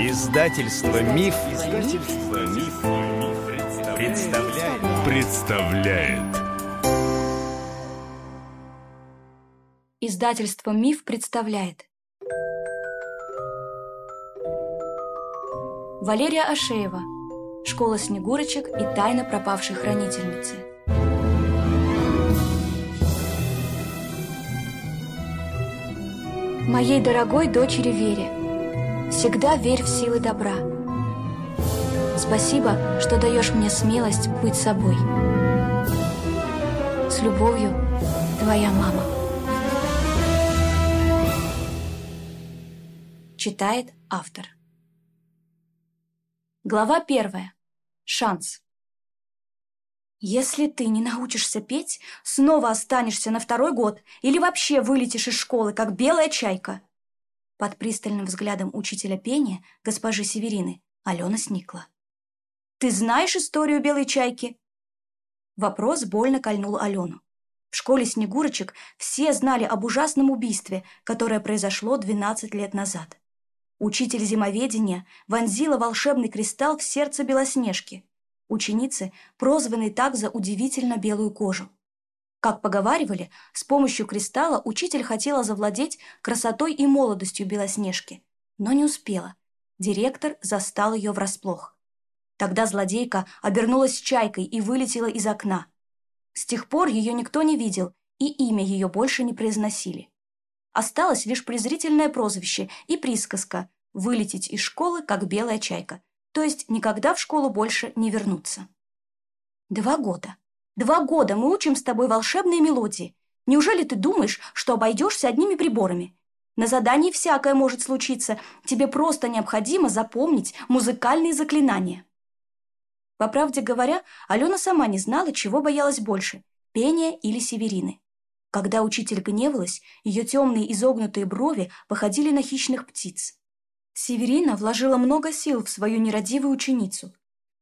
Издательство Миф, представляет. представляет. Издательство Миф представляет. Валерия Ашеева. Школа снегурочек и тайна пропавшей хранительницы. Моей дорогой дочери Вере – Всегда верь в силы добра. Спасибо, что даешь мне смелость быть собой. С любовью, твоя мама. Читает автор. Глава первая. Шанс. Если ты не научишься петь, снова останешься на второй год или вообще вылетишь из школы, как белая чайка – под пристальным взглядом учителя пения, госпожи Северины, Алена сникла. «Ты знаешь историю белой чайки?» Вопрос больно кольнул Алену. В школе Снегурочек все знали об ужасном убийстве, которое произошло 12 лет назад. Учитель зимоведения вонзила волшебный кристалл в сердце Белоснежки, ученицы, прозванной так за удивительно белую кожу. Как поговаривали, с помощью кристалла учитель хотела завладеть красотой и молодостью Белоснежки, но не успела. Директор застал ее врасплох. Тогда злодейка обернулась чайкой и вылетела из окна. С тех пор ее никто не видел, и имя ее больше не произносили. Осталось лишь презрительное прозвище и присказка «вылететь из школы, как белая чайка», то есть никогда в школу больше не вернуться. Два года. Два года мы учим с тобой волшебные мелодии. Неужели ты думаешь, что обойдешься одними приборами? На задании всякое может случиться. Тебе просто необходимо запомнить музыкальные заклинания. По правде говоря, Алена сама не знала, чего боялась больше – пения или северины. Когда учитель гневалась, ее темные изогнутые брови походили на хищных птиц. Северина вложила много сил в свою нерадивую ученицу.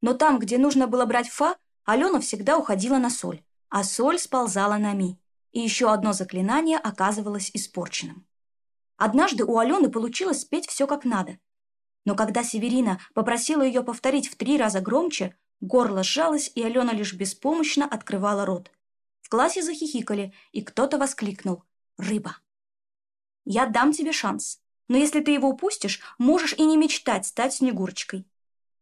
Но там, где нужно было брать фа, Алена всегда уходила на соль, а соль сползала на Ми, и еще одно заклинание оказывалось испорченным. Однажды у Алены получилось спеть все как надо. Но когда Северина попросила ее повторить в три раза громче, горло сжалось, и Алена лишь беспомощно открывала рот. В классе захихикали, и кто-то воскликнул «Рыба!». «Я дам тебе шанс, но если ты его упустишь, можешь и не мечтать стать Снегурочкой».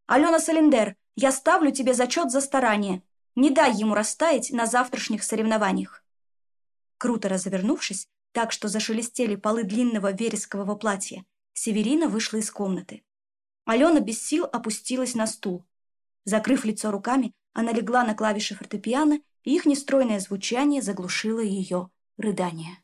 «Алена Салендер, я ставлю тебе зачет за старание. Не дай ему растаять на завтрашних соревнованиях». Круто развернувшись, так что зашелестели полы длинного верескового платья, Северина вышла из комнаты. Алена без сил опустилась на стул. Закрыв лицо руками, она легла на клавиши фортепиано, и их нестройное звучание заглушило ее рыдание.